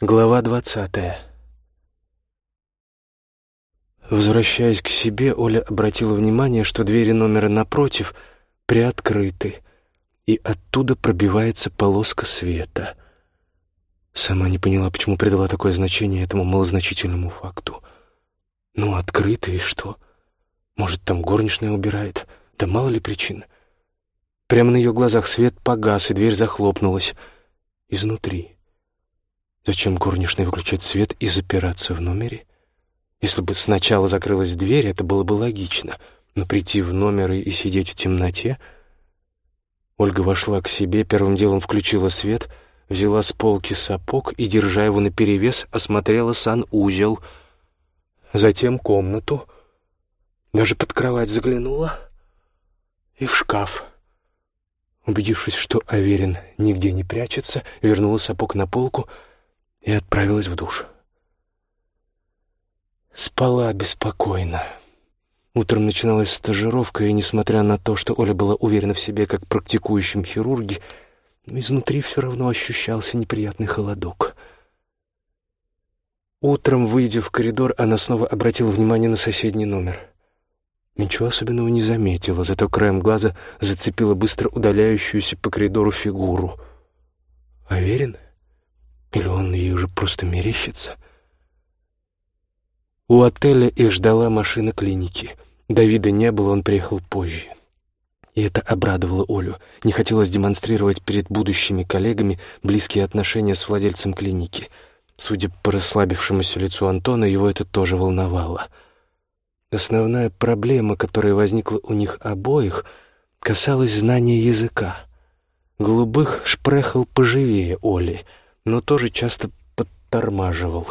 Глава двадцатая. Возвращаясь к себе, Оля обратила внимание, что двери номера напротив приоткрыты, и оттуда пробивается полоска света. Сама не поняла, почему придала такое значение этому малозначительному факту. Ну, открыты и что? Может, там горничная убирает? Да мало ли причин. Прямо на ее глазах свет погас, и дверь захлопнулась. Изнутри. Зачем горничной выключать свет и запираться в номере? Если бы сначала закрылась дверь, это было бы логично, но прийти в номер и сидеть в темноте... Ольга вошла к себе, первым делом включила свет, взяла с полки сапог и, держа его наперевес, осмотрела санузел, затем комнату, даже под кровать заглянула и в шкаф. Убедившись, что Аверин нигде не прячется, вернула сапог на полку — и отправилась в душ. Спала беспокойно. Утром начиналась стажировка, и, несмотря на то, что Оля была уверена в себе как практикующем хирурге, изнутри все равно ощущался неприятный холодок. Утром, выйдя в коридор, она снова обратила внимание на соседний номер. Ничего особенного не заметила, зато краем глаза зацепила быстро удаляющуюся по коридору фигуру. «Уверен?» Или он ей уже просто мерещится? У отеля их ждала машина клиники. Давида не было, он приехал позже. И это обрадовало Олю. Не хотелось демонстрировать перед будущими коллегами близкие отношения с владельцем клиники. Судя по расслабившемуся лицу Антона, его это тоже волновало. Основная проблема, которая возникла у них обоих, касалась знания языка. Голубых шпрехал поживее Оли — но тоже часто подтормаживал.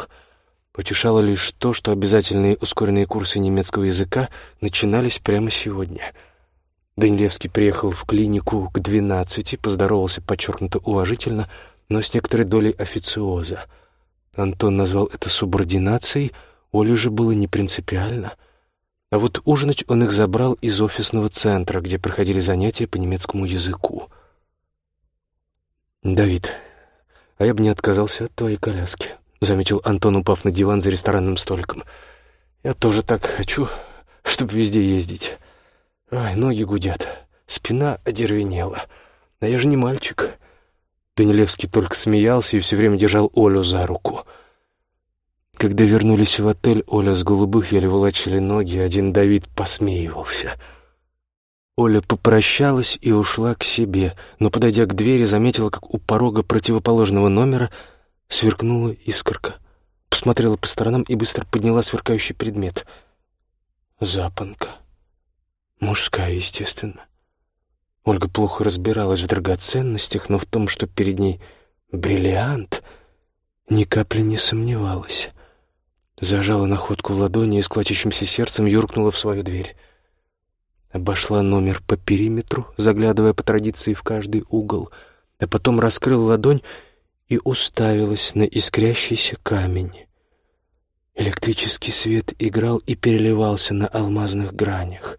Утешало лишь то, что обязательные ускоренные курсы немецкого языка начинались прямо сегодня. Данилевский приехал в клинику к двенадцати, поздоровался подчеркнуто уважительно, но с некоторой долей официоза. Антон назвал это субординацией, Оле же было не принципиально. А вот ужинать он их забрал из офисного центра, где проходили занятия по немецкому языку. «Давид, а я бы не отказался от твоей коляски», — заметил Антон, упав на диван за ресторанным столиком. «Я тоже так хочу, чтобы везде ездить. Ай, ноги гудят, спина одервенела. А я же не мальчик». Данилевский только смеялся и все время держал Олю за руку. Когда вернулись в отель, Оля с голубых еле волочили ноги, один Давид посмеивался — Оля попрощалась и ушла к себе, но, подойдя к двери, заметила, как у порога противоположного номера сверкнула искорка. Посмотрела по сторонам и быстро подняла сверкающий предмет. Запонка. Мужская, естественно. Ольга плохо разбиралась в драгоценностях, но в том, что перед ней бриллиант, ни капли не сомневалась. Зажала находку в ладони и с клатящимся сердцем юркнула в свою дверь обошла номер по периметру, заглядывая по традиции в каждый угол, а потом раскрыла ладонь и уставилась на искрящийся камень. Электрический свет играл и переливался на алмазных гранях,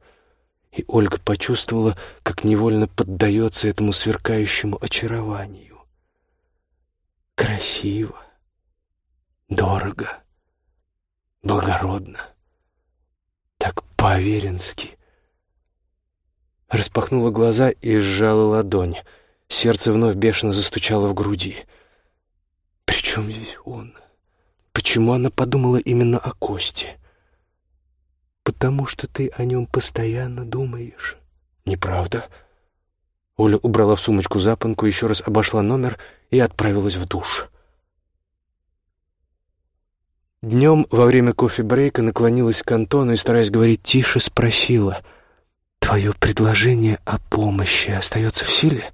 и Ольга почувствовала, как невольно поддается этому сверкающему очарованию. Красиво, дорого, благородно, так по-аверински — Распахнула глаза и сжала ладонь. Сердце вновь бешено застучало в груди. «При чем здесь он? Почему она подумала именно о Косте?» «Потому что ты о нем постоянно думаешь». «Неправда». Оля убрала в сумочку запонку, еще раз обошла номер и отправилась в душ. Днем во время кофе-брейка наклонилась к Антону и, стараясь говорить тише, спросила — «Твое предложение о помощи остается в силе?»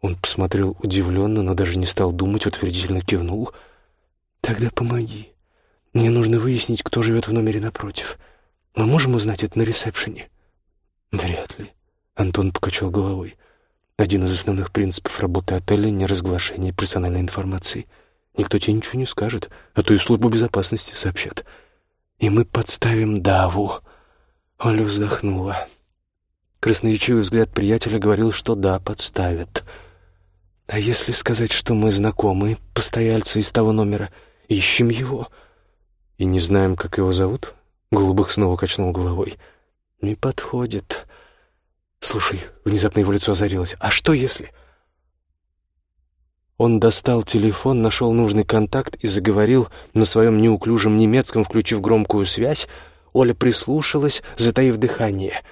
Он посмотрел удивленно, но даже не стал думать, утвердительно кивнул. «Тогда помоги. Мне нужно выяснить, кто живет в номере напротив. Мы можем узнать это на ресепшене?» «Вряд ли», — Антон покачал головой. «Один из основных принципов работы отеля — не разглашение персональной информации. Никто тебе ничего не скажет, а то и службу безопасности сообщат. И мы подставим Даву». Оля вздохнула. Красноречивый взгляд приятеля говорил, что да, подставят. А если сказать, что мы знакомые, постояльцы из того номера, ищем его и не знаем, как его зовут? Голубых снова качнул головой. Не подходит. Слушай, внезапно его лицо озарилось. А что если... Он достал телефон, нашел нужный контакт и заговорил на своем неуклюжем немецком, включив громкую связь. Оля прислушалась, затаив дыхание.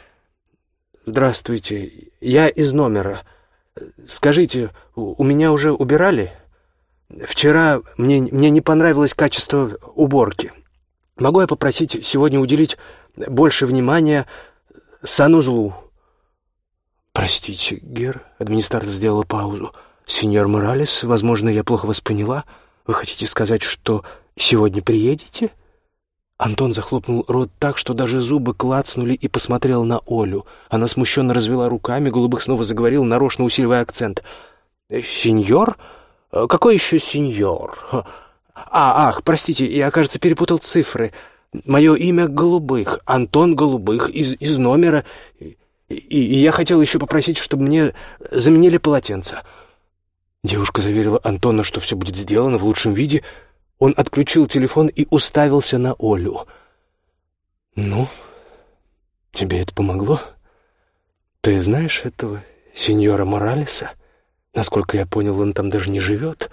«Здравствуйте, я из номера. Скажите, у меня уже убирали? Вчера мне, мне не понравилось качество уборки. Могу я попросить сегодня уделить больше внимания санузлу?» «Простите, Гер», — администратор сделала паузу. «Сеньор Моралес, возможно, я плохо вас поняла. Вы хотите сказать, что сегодня приедете?» Антон захлопнул рот так, что даже зубы клацнули и посмотрел на Олю. Она смущенно развела руками, Голубых снова заговорил, нарочно усиливая акцент. «Сеньор? Какой еще сеньор? А, ах, простите, я, кажется, перепутал цифры. Мое имя Голубых, Антон Голубых, из, из номера, и, и я хотел еще попросить, чтобы мне заменили полотенце». Девушка заверила Антона, что все будет сделано в лучшем виде. Он отключил телефон и уставился на Олю. «Ну, тебе это помогло? Ты знаешь этого сеньора Моралеса? Насколько я понял, он там даже не живет».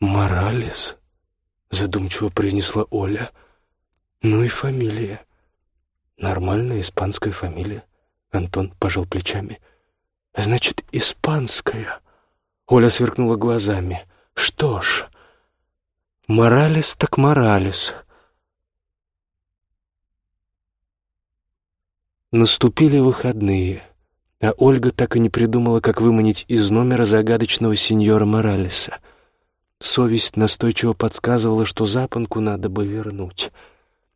«Моралес?» — задумчиво произнесла Оля. «Ну и фамилия. Нормальная испанская фамилия». Антон пожал плечами. «Значит, испанская». Оля сверкнула глазами. «Что ж, Моралес так Моралес». Наступили выходные, а Ольга так и не придумала, как выманить из номера загадочного сеньора Моралеса. Совесть настойчиво подсказывала, что запонку надо бы вернуть.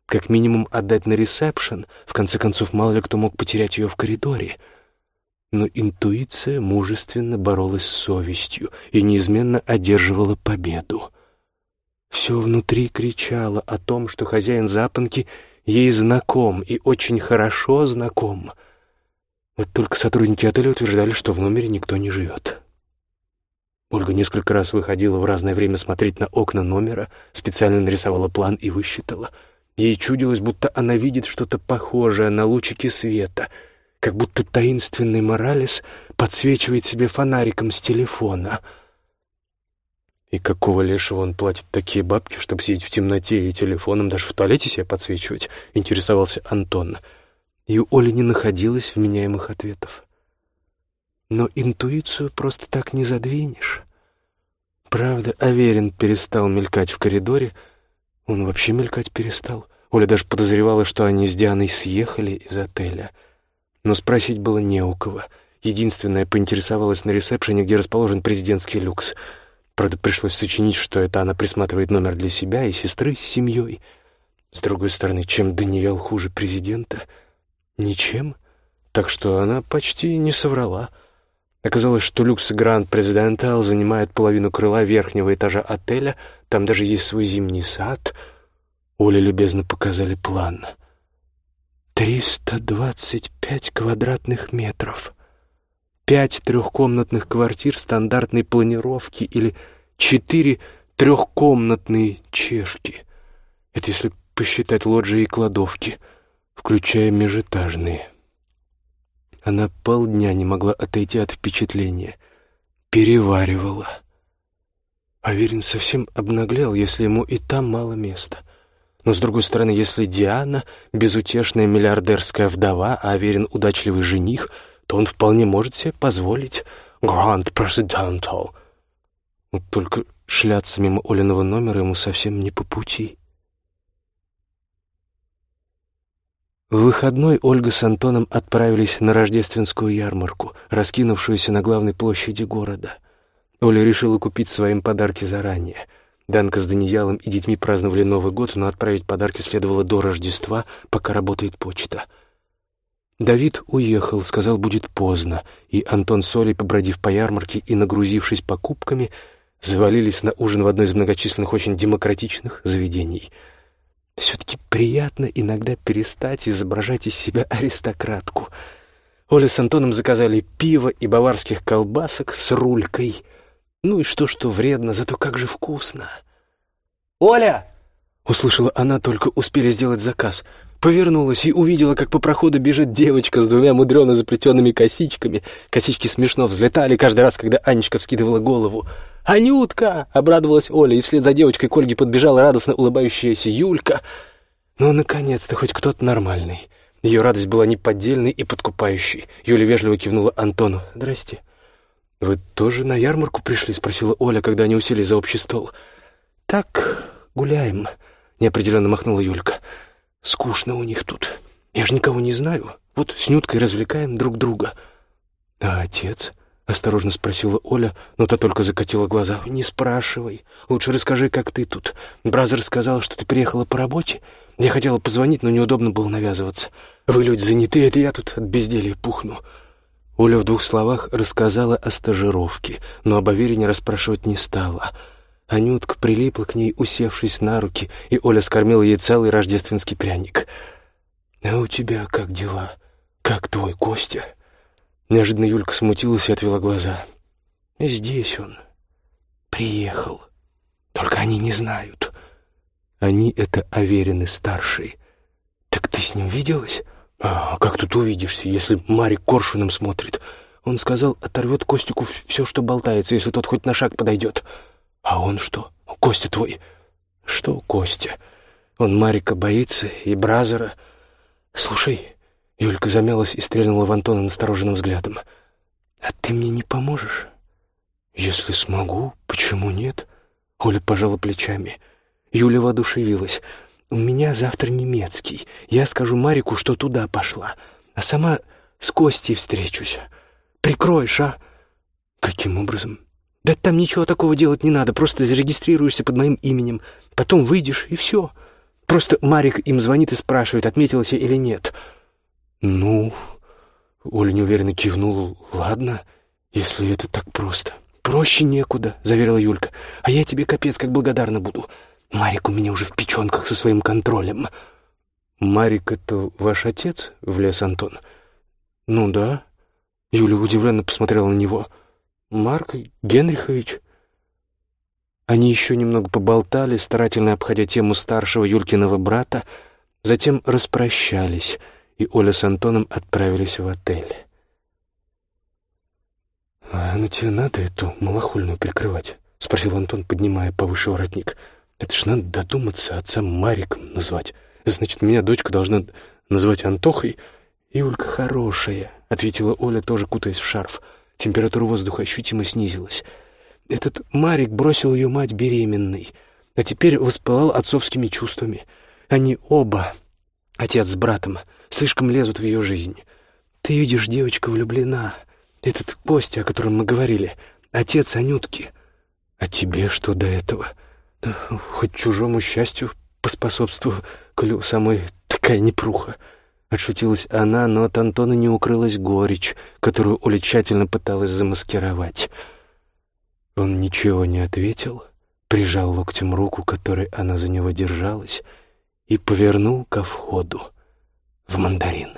Как минимум отдать на ресепшн, в конце концов, мало ли кто мог потерять ее в коридоре — но интуиция мужественно боролась с совестью и неизменно одерживала победу. Все внутри кричало о том, что хозяин запонки ей знаком и очень хорошо знаком. Вот только сотрудники отеля утверждали, что в номере никто не живет. Ольга несколько раз выходила в разное время смотреть на окна номера, специально нарисовала план и высчитала. Ей чудилось, будто она видит что-то похожее на лучики света — как будто таинственный Моралес подсвечивает себе фонариком с телефона. И какого лешего он платит такие бабки, чтобы сидеть в темноте и телефоном даже в туалете себе подсвечивать, интересовался Антон. И у Оли не находилось вменяемых ответов. Но интуицию просто так не задвинешь. Правда, Аверин перестал мелькать в коридоре. Он вообще мелькать перестал. Оля даже подозревала, что они с Дианой съехали из отеля — но спросить было не у кого. Единственное, поинтересовалась на ресепшене, где расположен президентский люкс. Правда, пришлось сочинить, что это она присматривает номер для себя и сестры с семьей. С другой стороны, чем Даниэл хуже президента? Ничем. Так что она почти не соврала. Оказалось, что люкс Гранд Президентал занимает половину крыла верхнего этажа отеля, там даже есть свой зимний сад. Оле любезно показали план — Триста двадцать пять квадратных метров. Пять трехкомнатных квартир стандартной планировки или четыре трехкомнатные чешки. Это если посчитать лоджии и кладовки, включая межэтажные. Она полдня не могла отойти от впечатления. Переваривала. Аверин совсем обнаглел, если ему и там мало места — но, с другой стороны, если Диана — безутешная миллиардерская вдова, а Аверин — удачливый жених, то он вполне может себе позволить «Grand Presidential». Вот только шляться мимо Олиного номера ему совсем не по пути. В выходной Ольга с Антоном отправились на рождественскую ярмарку, раскинувшуюся на главной площади города. Оля решила купить своим подарки заранее — Данка с Даниялом и детьми праздновали Новый год, но отправить подарки следовало до Рождества, пока работает почта. Давид уехал, сказал, будет поздно, и Антон с Олей, побродив по ярмарке и нагрузившись покупками, завалились на ужин в одно из многочисленных очень демократичных заведений. Все-таки приятно иногда перестать изображать из себя аристократку. Оля с Антоном заказали пиво и баварских колбасок с рулькой. Ну и что, что вредно, зато как же вкусно. «Оля!» — услышала она, только успели сделать заказ. Повернулась и увидела, как по проходу бежит девочка с двумя мудрено заплетенными косичками. Косички смешно взлетали каждый раз, когда Анечка вскидывала голову. «Анютка!» — обрадовалась Оля, и вслед за девочкой к Ольге подбежала радостно улыбающаяся Юлька. «Ну, наконец-то, хоть кто-то нормальный». Ее радость была неподдельной и подкупающей. Юля вежливо кивнула Антону. «Здрасте». «Вы тоже на ярмарку пришли?» — спросила Оля, когда они уселись за общий стол. «Так, гуляем», — неопределенно махнула Юлька. «Скучно у них тут. Я же никого не знаю. Вот с Нюткой развлекаем друг друга». «А отец?» — осторожно спросила Оля, но та только закатила глаза. «Не спрашивай. Лучше расскажи, как ты тут. Бразер сказал, что ты приехала по работе. Я хотела позвонить, но неудобно было навязываться. Вы люди заняты, это я тут от безделья пухну». Оля в двух словах рассказала о стажировке, но об Аверине расспрашивать не стала. Анютка прилипла к ней, усевшись на руки, и Оля скормила ей целый рождественский пряник. «А у тебя как дела? Как твой Костя?» Неожиданно Юлька смутилась и отвела глаза. «Здесь он. Приехал. Только они не знают. Они — это Аверины старший. Так ты с ним виделась?» «А как тут увидишься, если Марик Коршуном смотрит?» Он сказал, оторвет Костику все, что болтается, если тот хоть на шаг подойдет. «А он что? Костя твой?» «Что Костя? Он Марика боится и Бразера. Слушай...» Юлька замялась и стрельнула в Антона настороженным взглядом. «А ты мне не поможешь?» «Если смогу, почему нет?» Оля пожала плечами. Юля воодушевилась. «У меня завтра немецкий. Я скажу Марику, что туда пошла. А сама с Костей встречусь. Прикроешь, а?» «Каким образом?» «Да там ничего такого делать не надо. Просто зарегистрируешься под моим именем. Потом выйдешь, и все. Просто Марик им звонит и спрашивает, отметилась я или нет». «Ну...» — Оля неуверенно кивнула. «Ладно, если это так просто». «Проще некуда», — заверила Юлька. «А я тебе капец как благодарна буду. Марик у меня уже в печенках со своим контролем». «Марик — это ваш отец?» — влез Антон. «Ну да». Юля удивленно посмотрела на него. «Марк Генрихович?» Они еще немного поболтали, старательно обходя тему старшего Юлькиного брата, затем распрощались, и Оля с Антоном отправились в отель. «А ну тебе надо эту малохольную прикрывать?» — спросил Антон, поднимая повыше воротник. — это ж надо додуматься отца Мариком назвать. Значит, меня дочка должна назвать Антохой. Юлька хорошая, — ответила Оля, тоже кутаясь в шарф. Температура воздуха ощутимо снизилась. Этот Марик бросил ее мать беременной, а теперь воспылал отцовскими чувствами. Они оба, отец с братом, слишком лезут в ее жизнь. Ты видишь, девочка влюблена. Этот Костя, о котором мы говорили, отец Анютки. А тебе что до этого?» хоть чужому счастью поспособствую, коли самой такая непруха. Отшутилась она, но от Антона не укрылась горечь, которую Оля тщательно пыталась замаскировать. Он ничего не ответил, прижал локтем руку, которой она за него держалась, и повернул ко входу в мандарин.